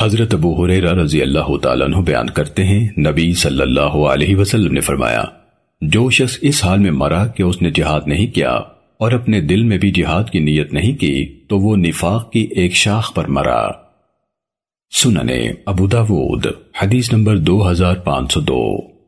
حضرت ابو حریرہ رضی اللہ تعالیٰ عنہ بیان کرتے ہیں، نبی صلی اللہ علیہ وسلم نے فرمایا، جو شخص اس حال میں مرا کہ اس نے جہاد نہیں کیا اور اپنے دل میں بھی جہاد کی نیت نہیں کی، تو وہ نفاق کی ایک شاخ پر مرا۔ سننے ابو داود، حدیث نمبر دو ہزار پانچ سو دو۔